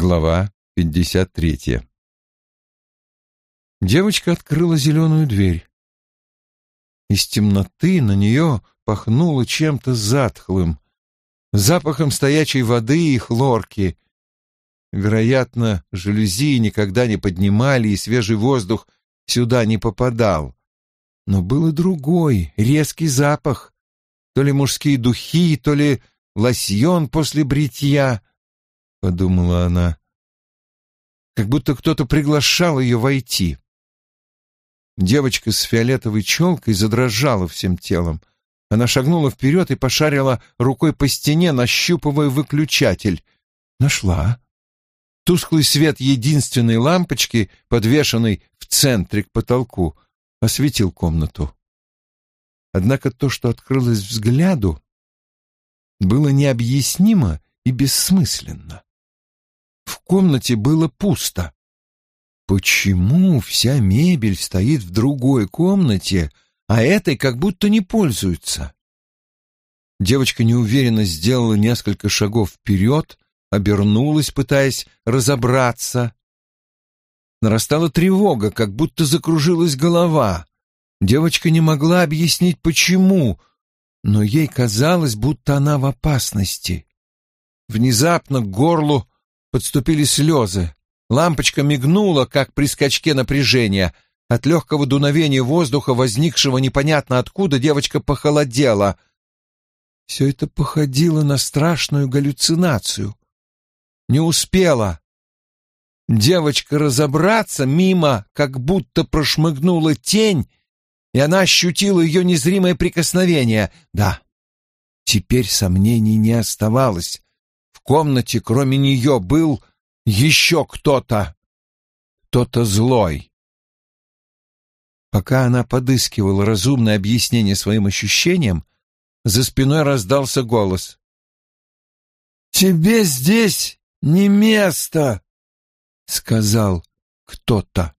Глава 53 Девочка открыла зеленую дверь. Из темноты на нее пахнуло чем-то затхлым, запахом стоячей воды и хлорки. Вероятно, жалюзи никогда не поднимали, и свежий воздух сюда не попадал. Но был и другой, резкий запах. То ли мужские духи, то ли лосьон после бритья —— подумала она. Как будто кто-то приглашал ее войти. Девочка с фиолетовой челкой задрожала всем телом. Она шагнула вперед и пошарила рукой по стене, нащупывая выключатель. Нашла. Тусклый свет единственной лампочки, подвешенной в центре к потолку, осветил комнату. Однако то, что открылось взгляду, было необъяснимо и бессмысленно. Комнате было пусто. Почему вся мебель стоит в другой комнате, а этой как будто не пользуются? Девочка неуверенно сделала несколько шагов вперед, обернулась, пытаясь разобраться. Нарастала тревога, как будто закружилась голова. Девочка не могла объяснить, почему, но ей казалось, будто она в опасности. Внезапно к горлу подступили слезы. Лампочка мигнула, как при скачке напряжения. От легкого дуновения воздуха, возникшего непонятно откуда, девочка похолодела. Все это походило на страшную галлюцинацию. Не успела. Девочка разобраться мимо, как будто прошмыгнула тень, и она ощутила ее незримое прикосновение. Да, теперь сомнений не оставалось комнате кроме нее был еще кто-то, кто-то злой. Пока она подыскивала разумное объяснение своим ощущениям, за спиной раздался голос. «Тебе здесь не место!» — сказал кто-то.